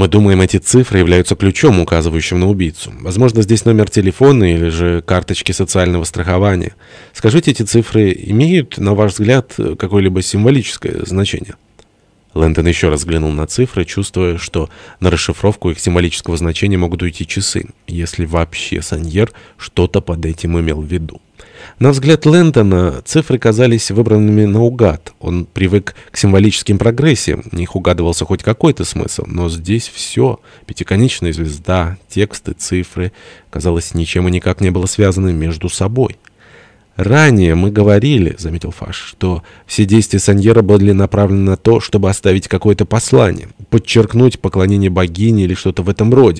Мы думаем, эти цифры являются ключом, указывающим на убийцу. Возможно, здесь номер телефона или же карточки социального страхования. Скажите, эти цифры имеют, на ваш взгляд, какое-либо символическое значение? Лэндон еще раз взглянул на цифры, чувствуя, что на расшифровку их символического значения могут уйти часы, если вообще Саньер что-то под этим имел в виду. На взгляд Лэндона цифры казались выбранными наугад. Он привык к символическим прогрессиям, в них угадывался хоть какой-то смысл, но здесь все, пятиконечная звезда, тексты, цифры, казалось, ничем и никак не было связаны между собой. «Ранее мы говорили, — заметил Фаш, — что все действия Саньера были направлены на то, чтобы оставить какое-то послание, подчеркнуть поклонение богине или что-то в этом роде.